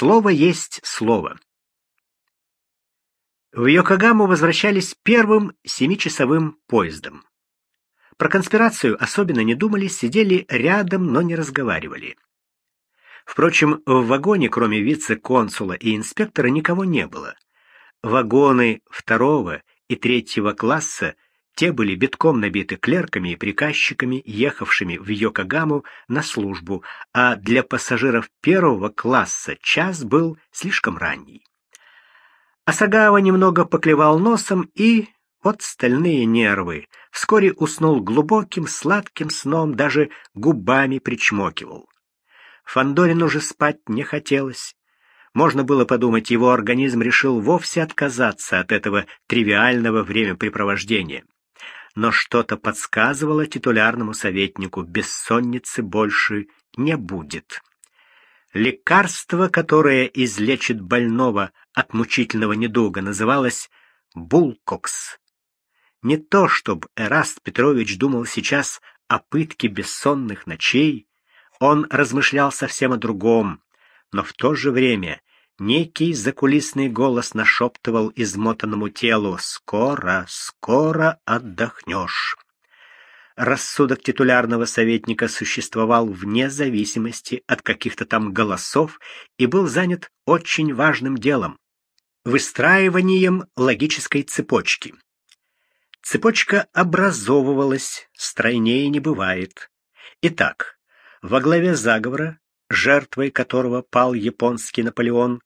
Слово есть слово. В Йокогаму возвращались первым семичасовым поездом. Про конспирацию особенно не думали, сидели рядом, но не разговаривали. Впрочем, в вагоне, кроме вице-консула и инспектора, никого не было. Вагоны второго и третьего класса те были битком набиты клерками и приказчиками, ехавшими в Йокогаму на службу, а для пассажиров первого класса час был слишком ранний. Асагава немного поклевал носом и, вот стальные нервы, вскоре уснул глубоким сладким сном, даже губами причмокивал. Фандорин уже спать не хотелось. Можно было подумать, его организм решил вовсе отказаться от этого тривиального времяпрепровождения но что-то подсказывало титулярному советнику, бессонницы больше не будет. Лекарство, которое излечит больного от мучительного недуга, называлось булкокс. Не то, чтобы Эраст Петрович думал сейчас о пытке бессонных ночей, он размышлял совсем о другом, но в то же время Некий закулисный голос нашептывал измотанному телу «Скоро, скоро отдохнешь». Рассудок титулярного советника существовал вне зависимости от каких-то там голосов и был занят очень важным делом — выстраиванием логической цепочки. Цепочка образовывалась, стройнее не бывает. Итак, во главе заговора, жертвой которого пал японский Наполеон,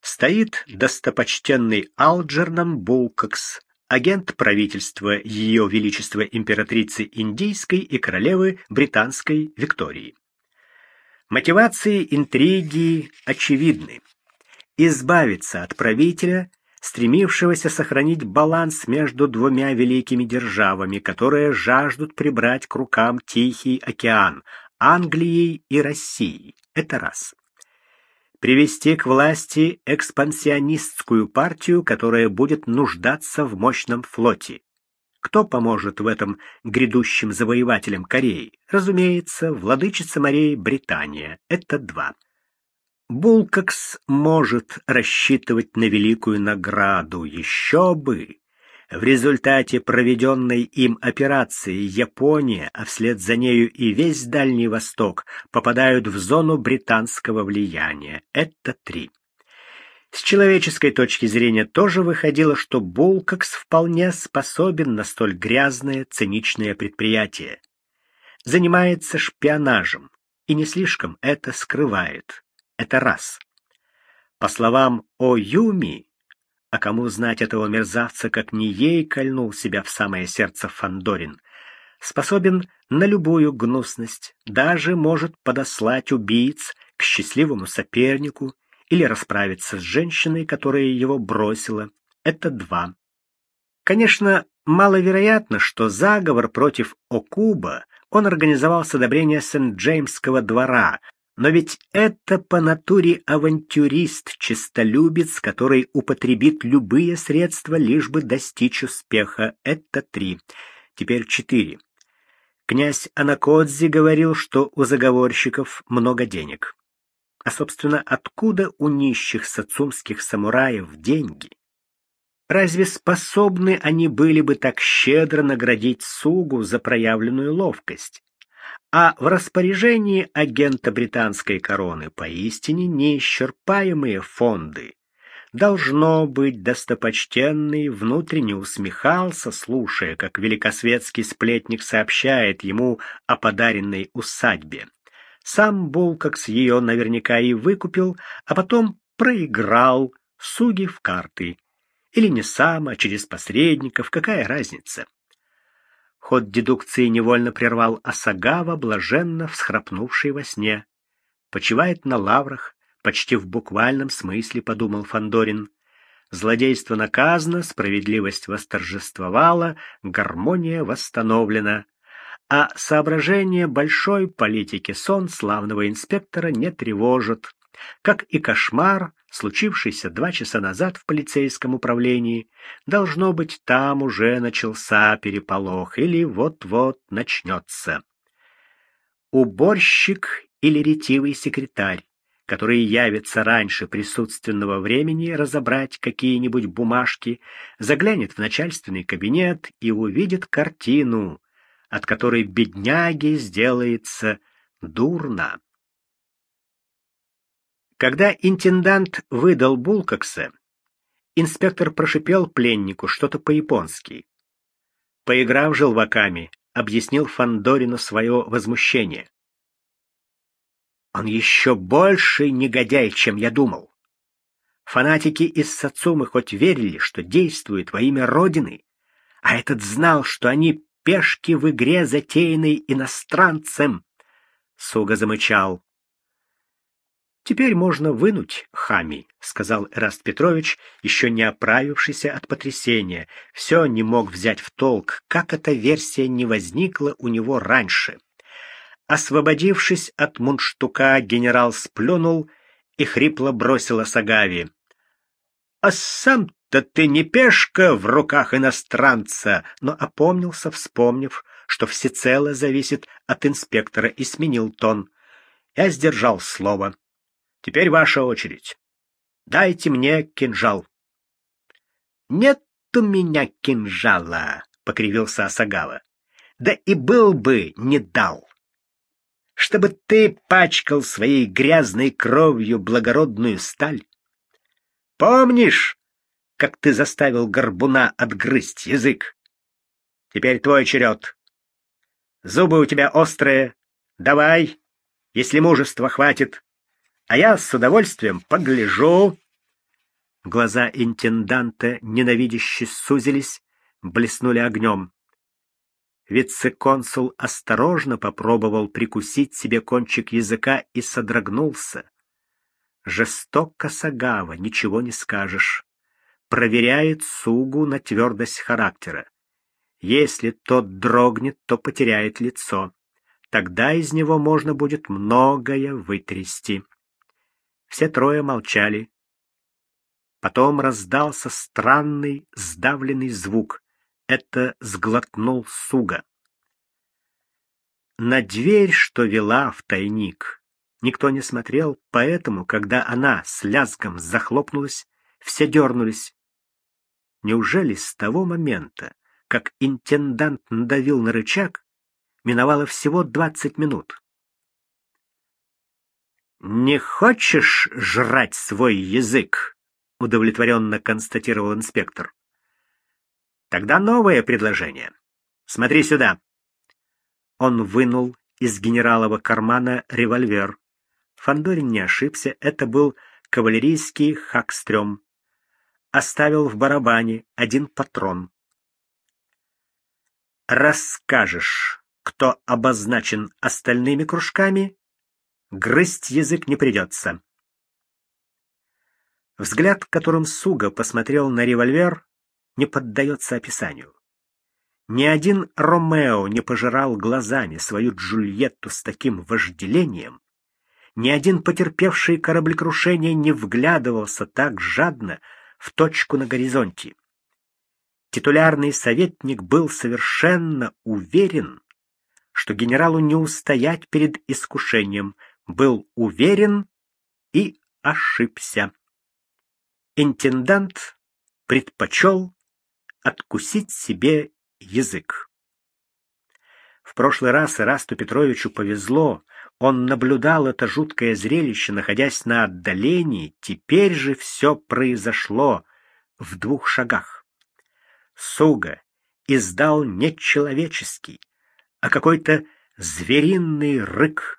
стоит достопочтенный Алджернам Булкокс, агент правительства Ее Величества императрицы Индийской и королевы Британской Виктории. Мотивации интриги очевидны. Избавиться от правителя, стремившегося сохранить баланс между двумя великими державами, которые жаждут прибрать к рукам Тихий океан, Англией и Россией. Это раз привести к власти экспансионистскую партию, которая будет нуждаться в мощном флоте. Кто поможет в этом грядущим завоевателям Кореи? Разумеется, владычица морей Британия. Это два. Булкакс может рассчитывать на великую награду, еще бы. В результате проведенной им операции Япония, а вслед за нею и весь Дальний Восток, попадают в зону британского влияния. Это три. С человеческой точки зрения тоже выходило, что Булкакс вполне способен на столь грязное, циничное предприятие. Занимается шпионажем и не слишком это скрывает. Это раз. По словам О. Юми, а кому знать этого мерзавца, как не ей кольнул себя в самое сердце Фандорин? Способен на любую гнусность, даже может подослать убийц к счастливому сопернику или расправиться с женщиной, которая его бросила. Это два. Конечно, маловероятно, что заговор против Окуба он организовал с одобрения Сент-Джеймского двора, но ведь это по натуре авантюрист, честолюбец, который употребит любые средства, лишь бы достичь успеха. Это три. Теперь четыре. Князь Анакодзи говорил, что у заговорщиков много денег. А, собственно, откуда у нищих сацумских самураев деньги? Разве способны они были бы так щедро наградить Сугу за проявленную ловкость? А в распоряжении агента британской короны поистине неисчерпаемые фонды. Должно быть, достопочтенный внутренне усмехался, слушая, как великосветский сплетник сообщает ему о подаренной усадьбе. Сам Булкакс ее наверняка и выкупил, а потом проиграл, суги в карты. Или не сам, а через посредников, какая разница? Ход дедукции невольно прервал Асагава, блаженно всхрапнувший во сне. Почивает на лаврах, почти в буквальном смысле, подумал Фандорин. Злодейство наказано, справедливость восторжествовала, гармония восстановлена. А соображение большой политики сон славного инспектора не тревожит как и кошмар, случившийся два часа назад в полицейском управлении. Должно быть, там уже начался переполох или вот-вот начнется. Уборщик или ретивый секретарь, который явится раньше присутственного времени разобрать какие-нибудь бумажки, заглянет в начальственный кабинет и увидит картину, от которой бедняге сделается дурно. Когда интендант выдал Булкокса, инспектор прошипел пленнику что-то по-японски. Поиграв желваками, объяснил Фандорину свое возмущение. Он еще больше негодяй, чем я думал. Фанатики из Сацумы хоть верили, что действуют во имя Родины, а этот знал, что они пешки в игре, затеянной иностранцем. Суга замычал. «Теперь можно вынуть хами», — сказал Эраст Петрович, еще не оправившийся от потрясения. Все не мог взять в толк, как эта версия не возникла у него раньше. Освободившись от мундштука, генерал сплюнул и хрипло бросил Сагави. «А сам-то ты не пешка в руках иностранца!» Но опомнился, вспомнив, что всецело зависит от инспектора, и сменил тон. Я сдержал слово. Теперь ваша очередь. Дайте мне кинжал. Нет у меня кинжала, покривился Асагава. Да и был бы, не дал чтобы ты пачкал своей грязной кровью благородную сталь? Помнишь, как ты заставил горбуна отгрызть язык? Теперь твой черед. Зубы у тебя острые. Давай, если мужества хватит. А я с удовольствием погляжу. Глаза интенданта ненавидяще сузились, блеснули огнем. Вице-консул осторожно попробовал прикусить себе кончик языка и содрогнулся. Жестоко Сагава, ничего не скажешь. Проверяет Сугу на твердость характера. Если тот дрогнет, то потеряет лицо. Тогда из него можно будет многое вытрясти. Все трое молчали. Потом раздался странный сдавленный звук это сглотнул Суга. На дверь, что вела в тайник, никто не смотрел, поэтому, когда она с лязгом захлопнулась, все дернулись. Неужели с того момента, как интендант надавил на рычаг, миновало всего двадцать минут? «Не хочешь жрать свой язык?» — удовлетворенно констатировал инспектор. Тогда новое предложение. Смотри сюда. Он вынул из генералова кармана револьвер. Фандорин не ошибся, это был кавалерийский хакстрём. Оставил в барабане один патрон. Расскажешь, кто обозначен остальными кружками, грызть язык не придется. Взгляд, которым Суга посмотрел на револьвер, не поддается описанию. Ни один Ромео не пожирал глазами свою Джульетту с таким вожделением, ни один потерпевший кораблекрушение не вглядывался так жадно в точку на горизонте. Титулярный советник был совершенно уверен, что генералу не устоять перед искушением, был уверен и ошибся. Интендант предпочел откусить себе язык. В прошлый раз Ирасту Петровичу повезло, он наблюдал это жуткое зрелище, находясь на отдалении, теперь же все произошло в двух шагах. Суга издал не человеческий, а какой-то звериный рык,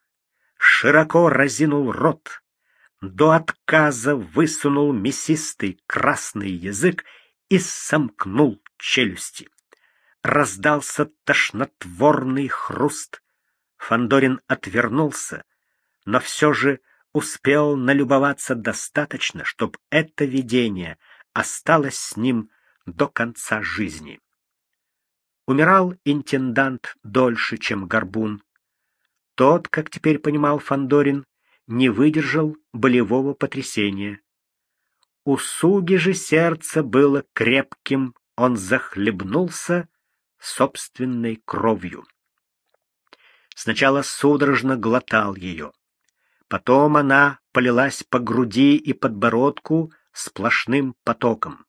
широко разинул рот, до отказа высунул мясистый красный язык и сомкнул челюсти. Раздался тошнотворный хруст. Фандорин отвернулся, но все же успел налюбоваться достаточно, чтобы это видение осталось с ним до конца жизни. Умирал интендант дольше, чем Горбун. Тот, как теперь понимал Фандорин, не выдержал болевого потрясения. У Суги же сердце было крепким, он захлебнулся собственной кровью. Сначала судорожно глотал ее, Потом она полилась по груди и подбородку сплошным потоком.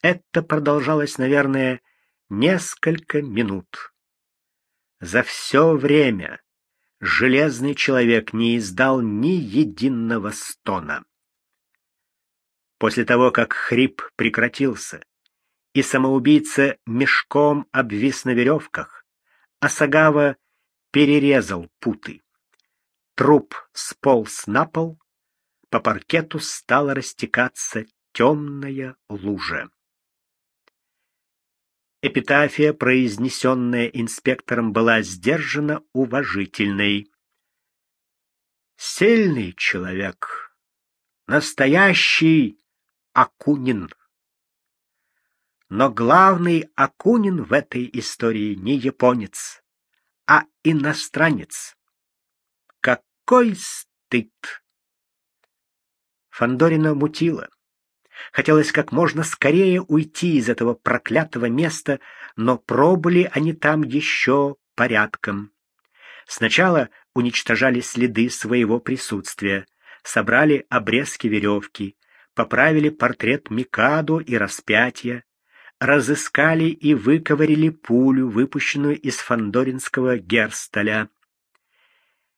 Это продолжалось, наверное, несколько минут. За все время железный человек не издал ни единого стона. После того, как хрип прекратился, и самоубийца мешком обвис на веревках, Асагава перерезал путы. Труп сполз на пол, по паркету стала растекаться темная лужа. Эпитафия, произнесенная инспектором, была сдержана уважительной. Сильный человек, настоящий Акунин. Но главный Акунин в этой истории не японец, а иностранец. Какой стыд! Фандорина мутила. Хотелось как можно скорее уйти из этого проклятого места, но пробыли они там еще порядком. Сначала уничтожали следы своего присутствия, собрали обрезки веревки, поправили портрет Микадо и распятия, разыскали и выковырили пулю, выпущенную из фандоринского герсталя.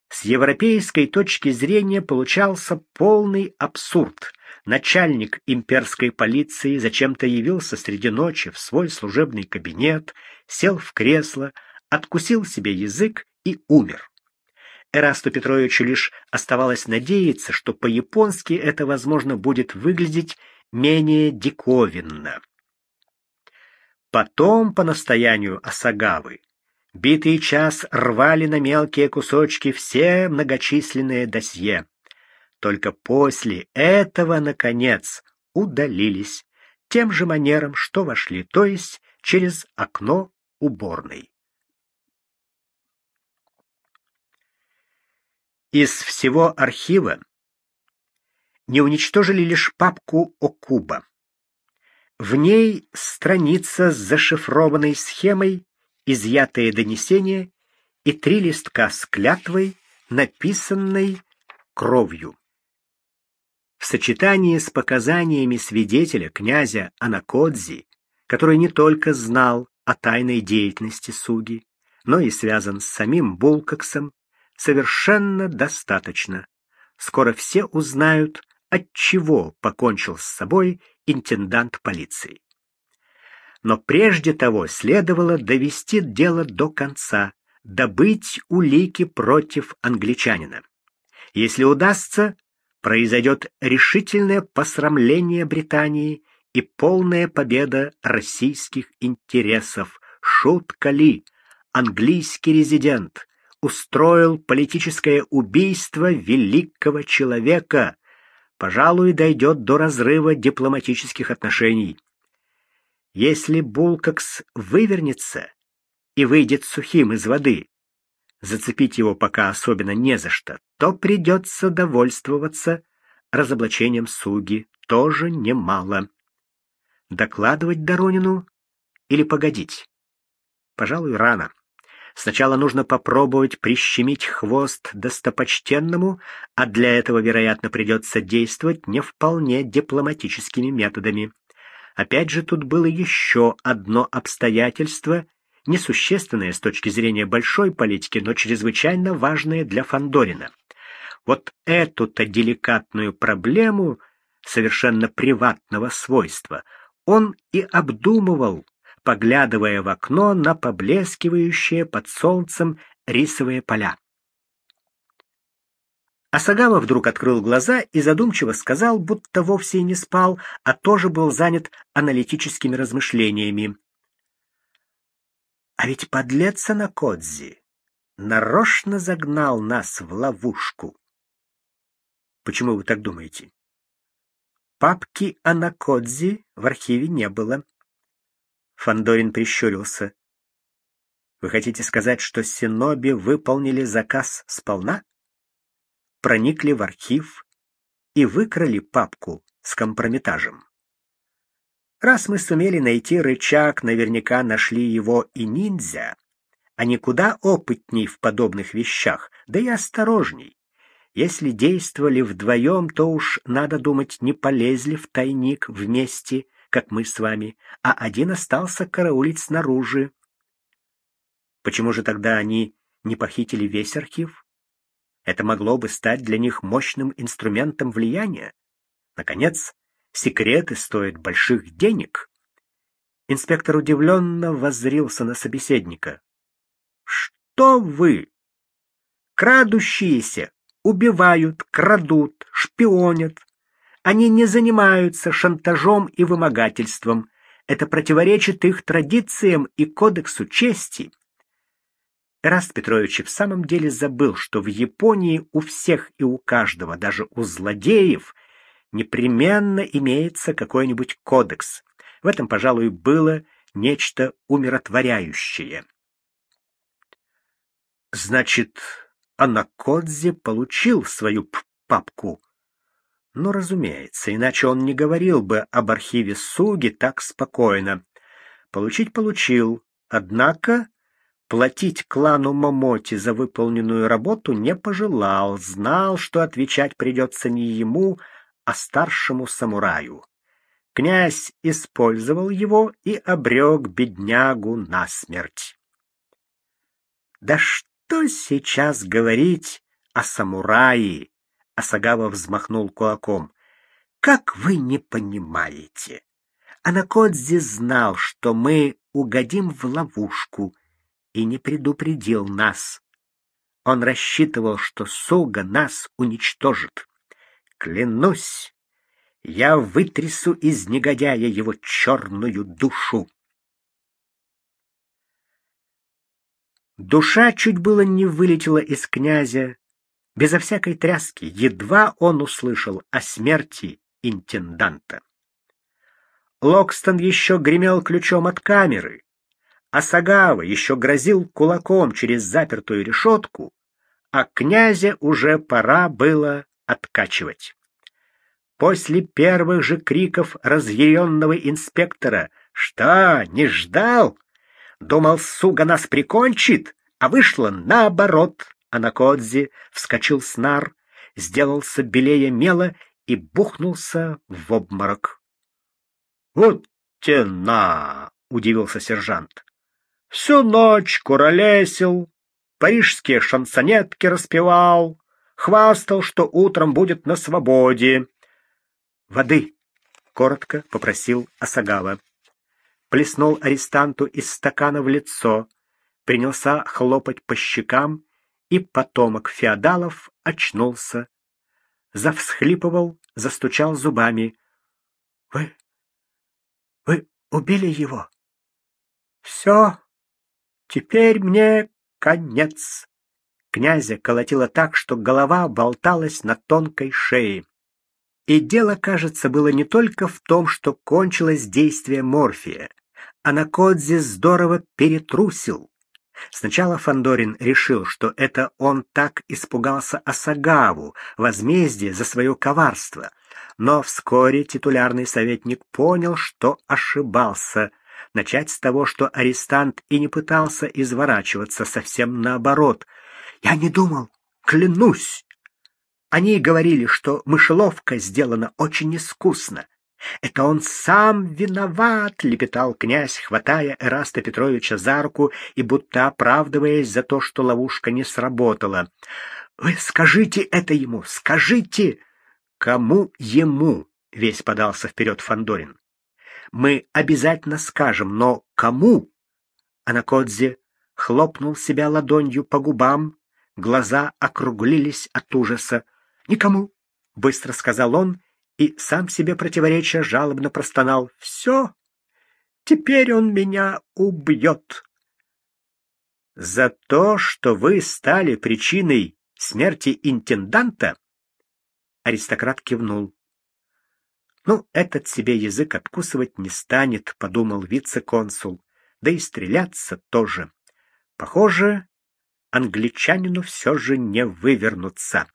С европейской точки зрения получался полный абсурд. Начальник имперской полиции зачем-то явился среди ночи в свой служебный кабинет, сел в кресло, откусил себе язык и умер. Эрасту Петровичу лишь оставалось надеяться, что по-японски это, возможно, будет выглядеть менее диковинно. Потом, по настоянию Асагавы, Битый час рвали на мелкие кусочки все многочисленные досье. Только после этого, наконец, удалились тем же манером, что вошли, то есть через окно уборной. Из всего архива не уничтожили лишь папку Окуба. В ней страница с зашифрованной схемой изъятые донесения и три листка с клятвой, написанной кровью. В сочетании с показаниями свидетеля князя Анакодзи, который не только знал о тайной деятельности Суги, но и связан с самим Булкаксом, совершенно достаточно. Скоро все узнают, от чего покончил с собой интендант полиции. Но прежде того следовало довести дело до конца, добыть улики против англичанина. Если удастся, произойдет решительное посрамление Британии и полная победа российских интересов. Шутка ли? Английский резидент устроил политическое убийство великого человека. Пожалуй, дойдет до разрыва дипломатических отношений. Если Булкакс вывернется и выйдет сухим из воды, зацепить его пока особенно не за что, то придется довольствоваться разоблачением Суги, тоже немало. Докладывать Доронину или погодить? Пожалуй, рано. Сначала нужно попробовать прищемить хвост достопочтенному, а для этого, вероятно, придется действовать не вполне дипломатическими методами. Опять же, тут было еще одно обстоятельство, несущественное с точки зрения большой политики, но чрезвычайно важное для Фандорина. Вот эту-то деликатную проблему совершенно приватного свойства он и обдумывал, поглядывая в окно на поблескивающие под солнцем рисовые поля. Асагава вдруг открыл глаза и задумчиво сказал, будто вовсе и не спал, а тоже был занят аналитическими размышлениями. А ведь подлец Анакодзи нарочно загнал нас в ловушку. Почему вы так думаете? Папки Анакодзи в архиве не было. Фандорин прищурился. Вы хотите сказать, что Синоби выполнили заказ сполна? проникли в архив и выкрали папку с компрометажем. Раз мы сумели найти рычаг, наверняка нашли его и ниндзя. Они куда опытней в подобных вещах, да и осторожней. Если действовали вдвоем, то уж, надо думать, не полезли в тайник вместе, как мы с вами, а один остался караулить снаружи. Почему же тогда они не похитили весь архив? Это могло бы стать для них мощным инструментом влияния. Наконец, секреты стоят больших денег. Инспектор удивленно воззрился на собеседника. «Что вы? Крадущиеся убивают, крадут, шпионят. Они не занимаются шантажом и вымогательством. Это противоречит их традициям и кодексу чести. Раст Петрович в самом деле забыл, что в Японии у всех и у каждого, даже у злодеев, непременно имеется какой-нибудь кодекс. В этом, пожалуй, было нечто умиротворяющее. Значит, Анакодзе получил свою папку. Но, разумеется, иначе он не говорил бы об архиве Суги так спокойно. Получить получил, однако платить клану Момоти за выполненную работу не пожелал, знал, что отвечать придется не ему, а старшему самураю. Князь использовал его и обрек беднягу на смерть. Да что сейчас говорить о самурае? Асагава взмахнул кулаком. Как вы не понимаете? Анакодзи знал, что мы угодим в ловушку, и не предупредил нас. Он рассчитывал, что Суга нас уничтожит. Клянусь, я вытрясу из негодяя его черную душу. Душа чуть было не вылетела из князя. Безо всякой тряски едва он услышал о смерти интенданта. Локстон еще гремел ключом от камеры, а Сагава еще грозил кулаком через запертую решетку, а князя уже пора было откачивать. После первых же криков разъяренного инспектора «Что, не ждал?» Думал, суга нас прикончит, а вышло наоборот. А на Кодзе вскочил снар, сделался белее мела и бухнулся в обморок. — Вот тена! — удивился сержант. — Всю ночь куролесил, парижские шансонетки распевал, хвастал, что утром будет на свободе. — Воды! — коротко попросил Асагава плеснул арестанту из стакана в лицо, принялся хлопать по щекам, и потомок феодалов очнулся. Завсхлипывал, застучал зубами. — Вы... вы убили его? — Все. Теперь мне конец. Князя колотило так, что голова болталась на тонкой шее. И дело, кажется, было не только в том, что кончилось действие морфия. Анакодзе здорово перетрусил. Сначала Фандорин решил, что это он так испугался Асагаву, возмездие за свое коварство. Но вскоре титулярный советник понял, что ошибался. Начать с того, что арестант и не пытался изворачиваться, совсем наоборот. «Я не думал, клянусь!» Они говорили, что мышеловка сделана очень искусно. Это он сам виноват, лепетал князь, хватая Эраста Петровича за руку и будто оправдываясь за то, что ловушка не сработала. Вы скажите это ему, скажите, кому ему? Весь подался вперед Фандорин. Мы обязательно скажем, но кому? Анакодзе хлопнул себя ладонью по губам, глаза округлились от ужаса. Никому, быстро сказал он и сам себе противоречия жалобно простонал. «Все, теперь он меня убьет». «За то, что вы стали причиной смерти интенданта?» Аристократ кивнул. «Ну, этот себе язык откусывать не станет», — подумал вице-консул. «Да и стреляться тоже. Похоже, англичанину все же не вывернуться».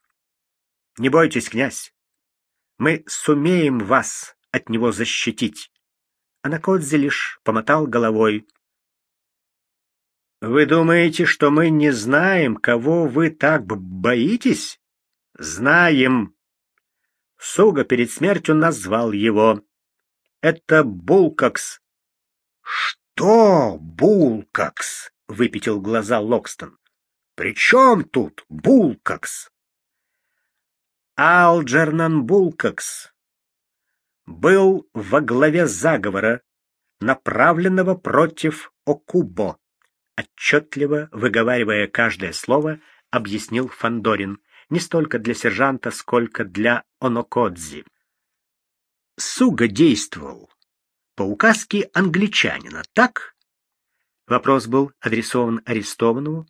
«Не бойтесь, князь. Мы сумеем вас от него защитить. Анакодзе лишь помотал головой. Вы думаете, что мы не знаем, кого вы так боитесь? Знаем. Суга перед смертью назвал его. Это Булкакс. Что Булкакс? выпятил глаза Локстон. При чем тут Булкакс? Алджернан Булкакс был во главе заговора, направленного против Окубо. Отчетливо выговаривая каждое слово, объяснил Фандорин, не столько для сержанта, сколько для Онокодзи. Суга действовал по указке англичанина, так? Вопрос был адресован арестованному.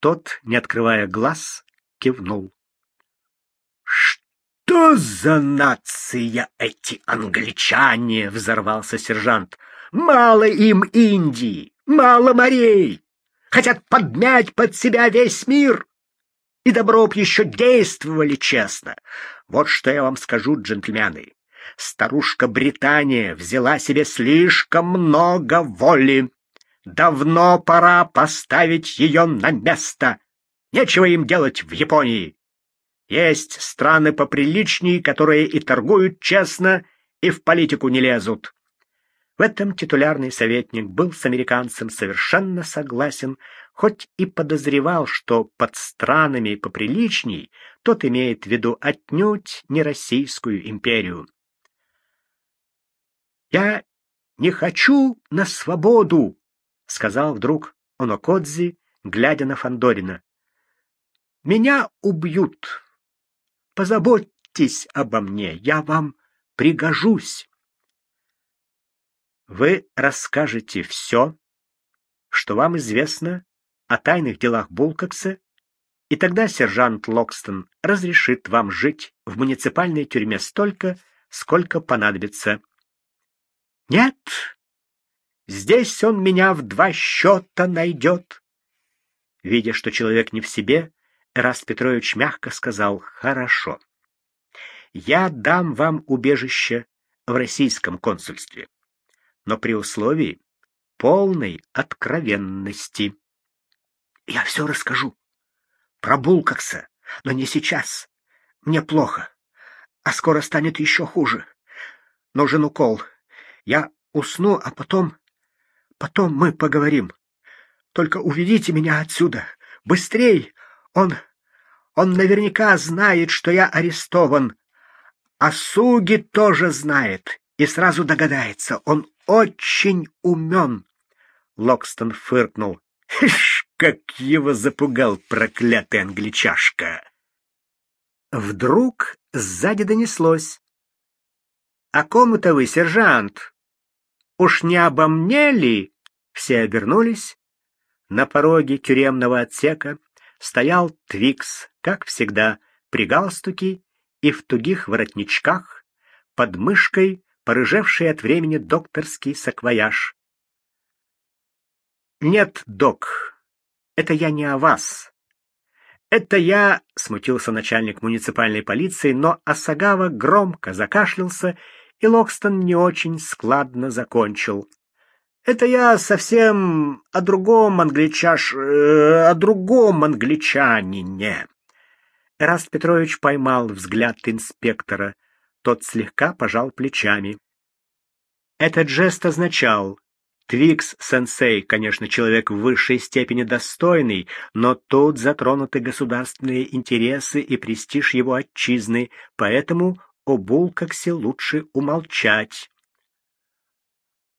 Тот, не открывая глаз, кивнул. «Что за нация эти англичане?» — взорвался сержант. «Мало им Индии, мало морей. Хотят подмять под себя весь мир. И добро б еще действовали честно. Вот что я вам скажу, джентльмены. Старушка Британия взяла себе слишком много воли. Давно пора поставить ее на место. Нечего им делать в Японии. Есть страны поприличней, которые и торгуют честно, и в политику не лезут. В этом титулярный советник был с американцем совершенно согласен, хоть и подозревал, что под странами поприличней тот имеет в виду отнюдь не Российскую империю. «Я не хочу на свободу!» — сказал вдруг Онокодзи, глядя на Фандорина. «Меня убьют. Позаботьтесь обо мне, я вам пригожусь». Вы расскажете все, что вам известно о тайных делах Булкокса, и тогда сержант Локстон разрешит вам жить в муниципальной тюрьме столько, сколько понадобится. Нет, здесь он меня в два счета найдет. Видя, что человек не в себе, Эраст Петрович мягко сказал «Хорошо. Я дам вам убежище в российском консульстве но при условии полной откровенности. Я все расскажу. Про Булкакса, но не сейчас. Мне плохо, а скоро станет еще хуже. Нужен укол. Я усну, а потом... Потом мы поговорим. Только уведите меня отсюда. Быстрей! Он... Он наверняка знает, что я арестован. А Суги тоже знает и сразу догадается. Он очень умен. Локстон фыркнул. Ишь, как его запугал проклятый англичашка! Вдруг сзади донеслось. — О ком это вы, сержант? Уж не обо мне ли? Все обернулись. На пороге тюремного отсека стоял Твикс, как всегда, при галстуке и в тугих воротничках, под мышкой порыжевший от времени докторский саквояж. «Нет, док, это я не о вас. Это я...» — смутился начальник муниципальной полиции, но Асагава громко закашлялся, и Локстон не очень складно закончил. «Это я совсем о другом англичаш... Э, о другом англичанине». Эраст Петрович поймал взгляд инспектора — тот слегка пожал плечами. Этот жест означал, Твикс-сенсей, конечно, человек в высшей степени достойный, но тут затронуты государственные интересы и престиж его отчизны, поэтому о Булкаксе лучше умолчать.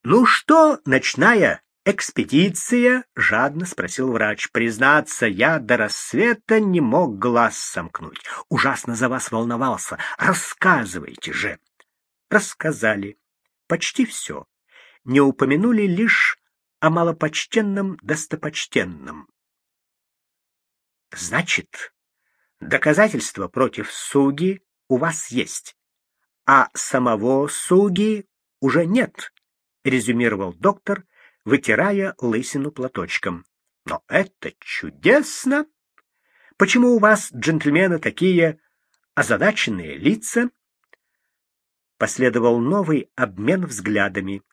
«Ну что, ночная экспедиция?» — жадно спросил врач. «Признаться, я до рассвета не мог глаз сомкнуть. Ужасно за вас волновался. Рассказывайте же». Рассказали. Почти все. Не упомянули лишь о малопочтенном достопочтенном. «Значит, доказательства против Суги у вас есть, а самого Суги уже нет», — резюмировал доктор, вытирая лысину платочком. Но это чудесно! Почему у вас, джентльмены, такие озадаченные лица? Последовал новый обмен взглядами.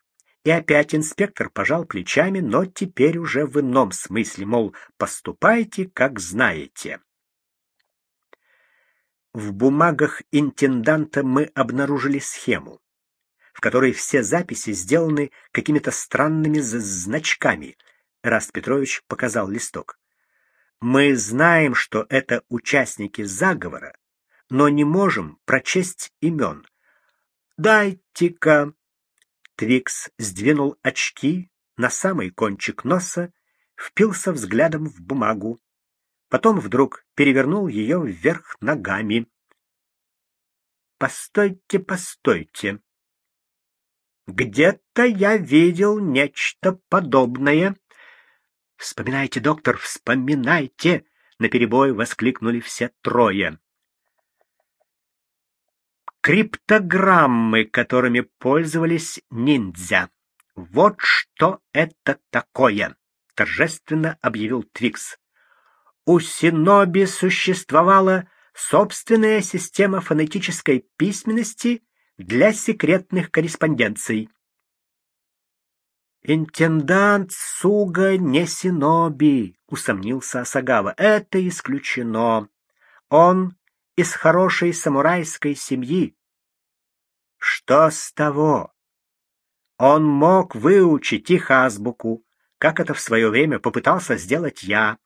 И опять инспектор пожал плечами, но теперь уже в ином смысле, мол, поступайте, как знаете. В бумагах интенданта мы обнаружили схему, в которой все записи сделаны какими-то странными значками. Раст Петрович показал листок. Мы знаем, что это участники заговора, но не можем прочесть имен. Дайте-ка. Твикс сдвинул очки на самый кончик носа, впился взглядом в бумагу. Потом вдруг перевернул ее вверх ногами. Постойте, постойте. Где-то я видел нечто подобное. Вспоминайте, доктор, вспоминайте, наперебой воскликнули все трое. Криптограммы, которыми пользовались ниндзя. Вот что это такое, торжественно объявил Твикс. У Синоби существовала собственная система фонетической письменности для секретных корреспонденций. Интендант Суга не Синоби, усомнился Асагава. Это исключено. Он из хорошей самурайской семьи. Что с того? Он мог выучить их азбуку, как это в свое время попытался сделать я.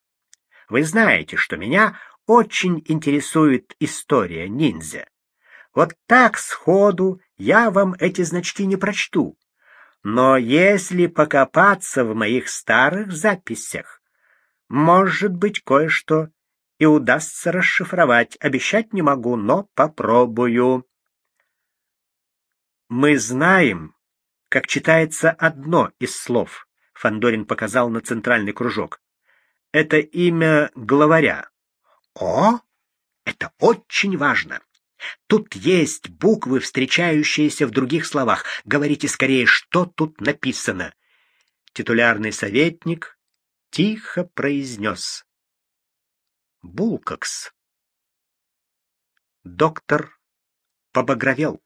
Вы знаете, что меня очень интересует история ниндзя. Вот так сходу я вам эти значки не прочту. Но если покопаться в моих старых записях, может быть, кое-что и удастся расшифровать. Обещать не могу, но попробую. Мы знаем, как читается одно из слов. Фандорин показал на центральный кружок. Это имя главаря. О, это очень важно. Тут есть буквы, встречающиеся в других словах. Говорите скорее, что тут написано. Титулярный советник тихо произнес. Булкакс. Доктор побагровел.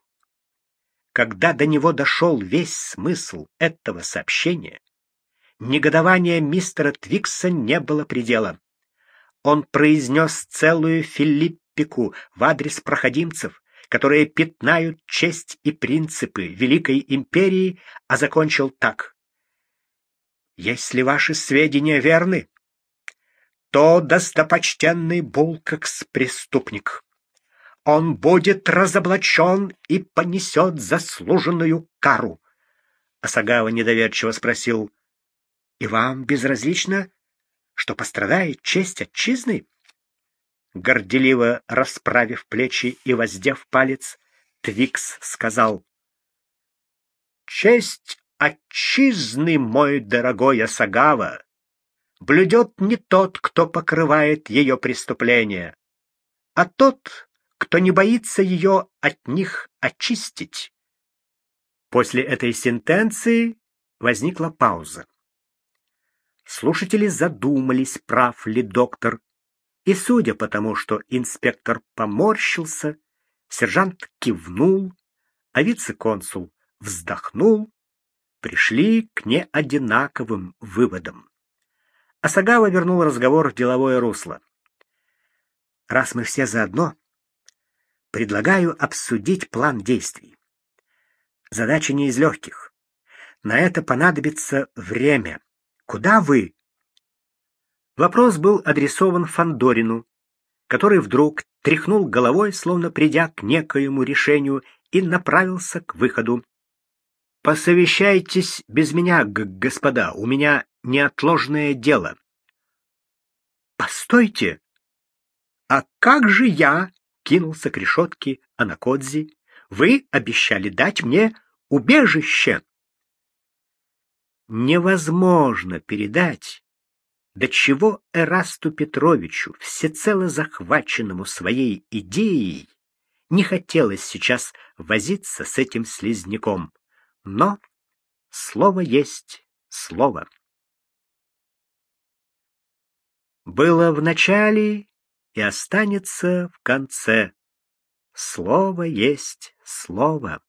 Когда до него дошел весь смысл этого сообщения, негодования мистера Твикса не было предела. Он произнес целую филиппику в адрес проходимцев, которые пятнают честь и принципы Великой империи, а закончил так. «Если ваши сведения верны, то достопочтенный Булкакс преступник он будет разоблачен и понесет заслуженную кару. Асагава недоверчиво спросил, «И вам безразлично, что пострадает честь отчизны?» Горделиво расправив плечи и воздев палец, Твикс сказал, «Честь отчизны, мой дорогой Асагава, блюдет не тот, кто покрывает ее преступления, а тот, кто не боится ее от них очистить. После этой сентенции возникла пауза. Слушатели задумались, прав ли доктор, и судя по тому, что инспектор поморщился, сержант кивнул, а вице-консул вздохнул, пришли к неодинаковым выводам. Асагава вернул разговор в деловое русло. Раз мы все заодно, Предлагаю обсудить план действий. Задача не из легких. На это понадобится время. Куда вы? Вопрос был адресован Фандорину, который вдруг тряхнул головой, словно придя к некоему решению, и направился к выходу. Посовещайтесь без меня, господа, у меня неотложное дело. Постойте. А как же я? кинулся к решетке Анакодзи. «Вы обещали дать мне убежище!» Невозможно передать, до чего Эрасту Петровичу, всецело захваченному своей идеей, не хотелось сейчас возиться с этим слизняком. Но слово есть слово. Было в начале и останется в конце. Слово есть слово.